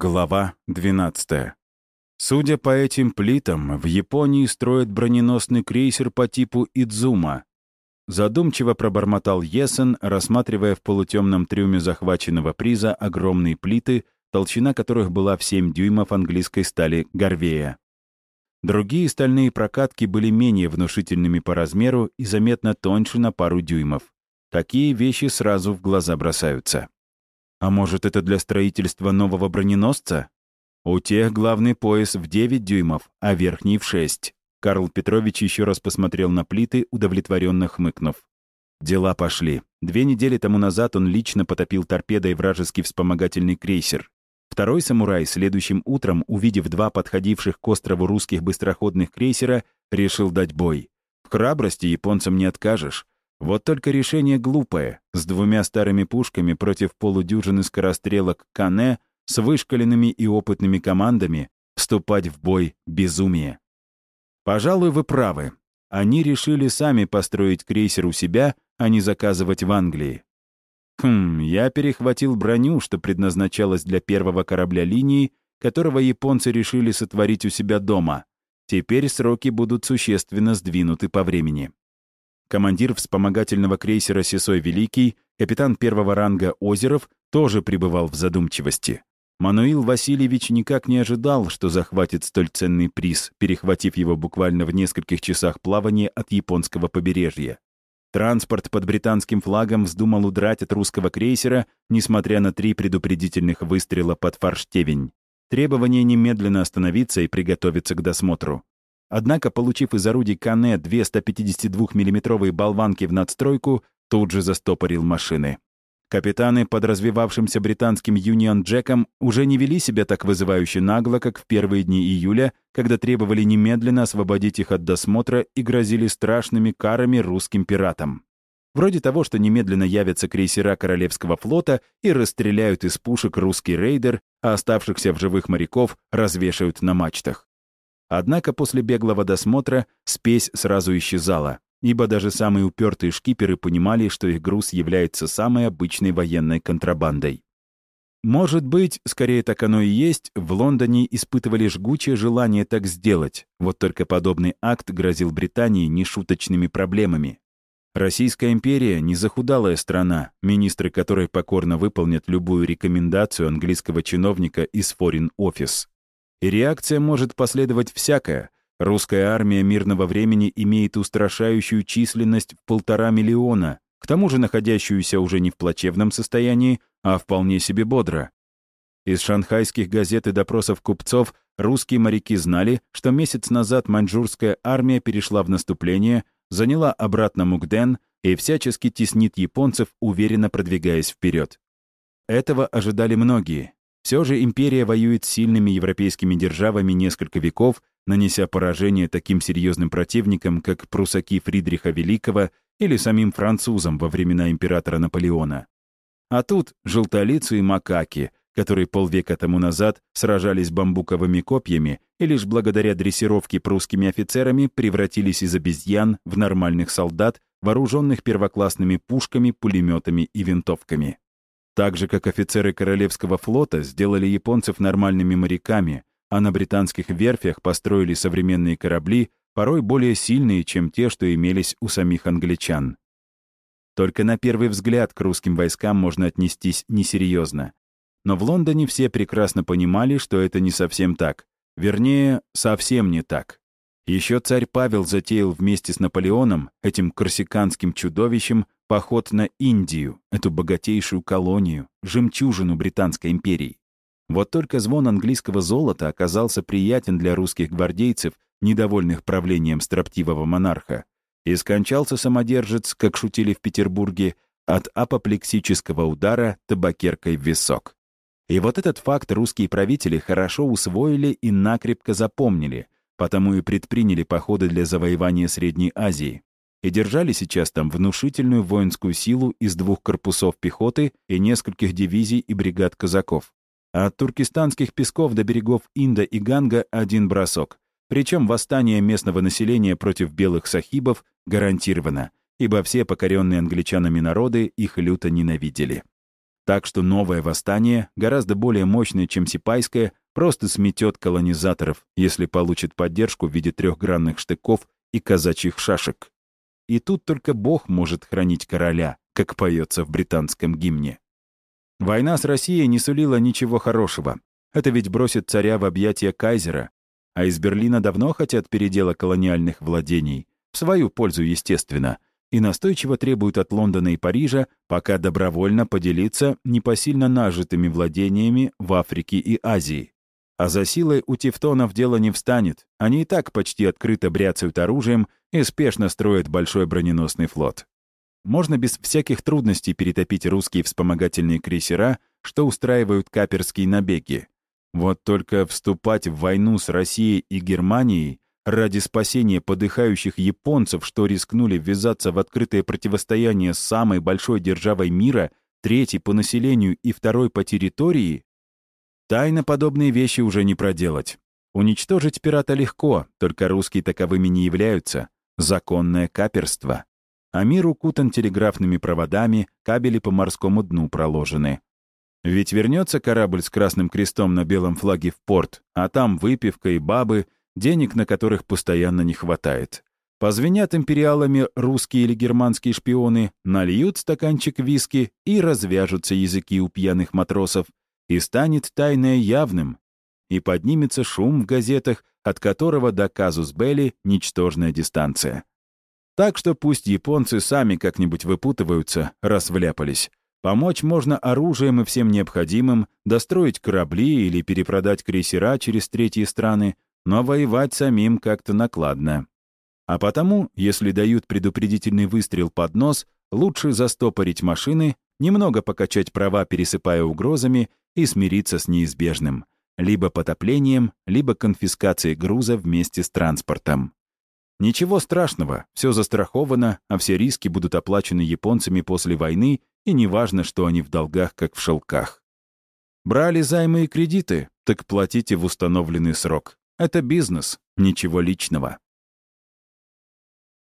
Глава 12. Судя по этим плитам, в Японии строят броненосный крейсер по типу Идзума. Задумчиво пробормотал Есен, рассматривая в полутемном трюме захваченного приза огромные плиты, толщина которых была в 7 дюймов английской стали Горвея. Другие стальные прокатки были менее внушительными по размеру и заметно тоньше на пару дюймов. Такие вещи сразу в глаза бросаются. А может, это для строительства нового броненосца? У тех главный пояс в 9 дюймов, а верхний в 6. Карл Петрович еще раз посмотрел на плиты, удовлетворенно хмыкнув. Дела пошли. Две недели тому назад он лично потопил торпедой вражеский вспомогательный крейсер. Второй самурай, следующим утром, увидев два подходивших к острову русских быстроходных крейсера, решил дать бой. В храбрости японцам не откажешь. Вот только решение глупое. С двумя старыми пушками против полудюжины скорострелок Кане с вышкаленными и опытными командами вступать в бой — безумие. Пожалуй, вы правы. Они решили сами построить крейсер у себя, а не заказывать в Англии. Хм, я перехватил броню, что предназначалась для первого корабля линии, которого японцы решили сотворить у себя дома. Теперь сроки будут существенно сдвинуты по времени командир вспомогательного крейсера «Сесой Великий», капитан первого ранга Озеров, тоже пребывал в задумчивости. Мануил Васильевич никак не ожидал, что захватит столь ценный приз, перехватив его буквально в нескольких часах плавания от японского побережья. Транспорт под британским флагом вздумал удрать от русского крейсера, несмотря на три предупредительных выстрела под форштевень. Требование немедленно остановиться и приготовиться к досмотру. Однако, получив из орудий Кане две 152 миллиметровые болванки в надстройку, тут же застопорил машины. Капитаны под развивавшимся британским Юнион Джеком уже не вели себя так вызывающе нагло, как в первые дни июля, когда требовали немедленно освободить их от досмотра и грозили страшными карами русским пиратам. Вроде того, что немедленно явятся крейсера Королевского флота и расстреляют из пушек русский рейдер, а оставшихся в живых моряков развешают на мачтах. Однако после беглого досмотра спесь сразу исчезала, ибо даже самые упертые шкиперы понимали, что их груз является самой обычной военной контрабандой. Может быть, скорее так оно и есть, в Лондоне испытывали жгучее желание так сделать, вот только подобный акт грозил Британии нешуточными проблемами. Российская империя — не захудалая страна, министры которой покорно выполнят любую рекомендацию английского чиновника из Foreign Office. И реакция может последовать всякая. Русская армия мирного времени имеет устрашающую численность в полтора миллиона, к тому же находящуюся уже не в плачевном состоянии, а вполне себе бодро. Из шанхайских газет и допросов купцов русские моряки знали, что месяц назад маньчжурская армия перешла в наступление, заняла обратно Мукден и всячески теснит японцев, уверенно продвигаясь вперед. Этого ожидали многие, все же империя воюет с сильными европейскими державами несколько веков, нанеся поражение таким серьезным противникам, как прусаки Фридриха Великого или самим французам во времена императора Наполеона. А тут желтолицые макаки, которые полвека тому назад сражались бамбуковыми копьями и лишь благодаря дрессировке прусскими офицерами превратились из обезьян в нормальных солдат, вооруженных первоклассными пушками, пулеметами и винтовками. Так же, как офицеры Королевского флота сделали японцев нормальными моряками, а на британских верфях построили современные корабли, порой более сильные, чем те, что имелись у самих англичан. Только на первый взгляд к русским войскам можно отнестись несерьезно. Но в Лондоне все прекрасно понимали, что это не совсем так. Вернее, совсем не так. Еще царь Павел затеял вместе с Наполеоном, этим корсиканским чудовищем, поход на Индию, эту богатейшую колонию, жемчужину Британской империи. Вот только звон английского золота оказался приятен для русских гвардейцев, недовольных правлением строптивого монарха. И скончался самодержец, как шутили в Петербурге, от апоплексического удара табакеркой в висок. И вот этот факт русские правители хорошо усвоили и накрепко запомнили — потому и предприняли походы для завоевания Средней Азии и держали сейчас там внушительную воинскую силу из двух корпусов пехоты и нескольких дивизий и бригад казаков. А от туркестанских песков до берегов Инда и Ганга один бросок. Причем восстание местного населения против белых сахибов гарантировано, ибо все покоренные англичанами народы их люто ненавидели. Так что новое восстание, гораздо более мощное, чем сипайское, просто сметет колонизаторов, если получит поддержку в виде трехгранных штыков и казачьих шашек. И тут только Бог может хранить короля, как поется в британском гимне. Война с Россией не сулила ничего хорошего. Это ведь бросит царя в объятия кайзера. А из Берлина давно хотят передела колониальных владений. В свою пользу, естественно и настойчиво требуют от Лондона и Парижа пока добровольно поделиться непосильно нажитыми владениями в Африке и Азии. А за силой у тевтонов дело не встанет. Они и так почти открыто бряцают оружием и спешно строят большой броненосный флот. Можно без всяких трудностей перетопить русские вспомогательные крейсера, что устраивают каперские набеги. Вот только вступать в войну с Россией и Германией ради спасения подыхающих японцев, что рискнули ввязаться в открытое противостояние с самой большой державой мира, третьей по населению и второй по территории, тайно подобные вещи уже не проделать. Уничтожить пирата легко, только русские таковыми не являются. Законное каперство. А мир укутан телеграфными проводами, кабели по морскому дну проложены. Ведь вернется корабль с красным крестом на белом флаге в порт, а там выпивка и бабы — денег на которых постоянно не хватает. Позвенят империалами русские или германские шпионы, нальют стаканчик виски и развяжутся языки у пьяных матросов, и станет тайное явным, и поднимется шум в газетах, от которого до казус Белли ничтожная дистанция. Так что пусть японцы сами как-нибудь выпутываются, раз вляпались. Помочь можно оружием и всем необходимым, достроить корабли или перепродать крейсера через третьи страны, но воевать самим как-то накладно. А потому, если дают предупредительный выстрел под нос, лучше застопорить машины, немного покачать права, пересыпая угрозами, и смириться с неизбежным — либо потоплением, либо конфискацией груза вместе с транспортом. Ничего страшного, все застраховано, а все риски будут оплачены японцами после войны, и неважно, что они в долгах, как в шелках. Брали займы и кредиты, так платите в установленный срок. Это бизнес, ничего личного.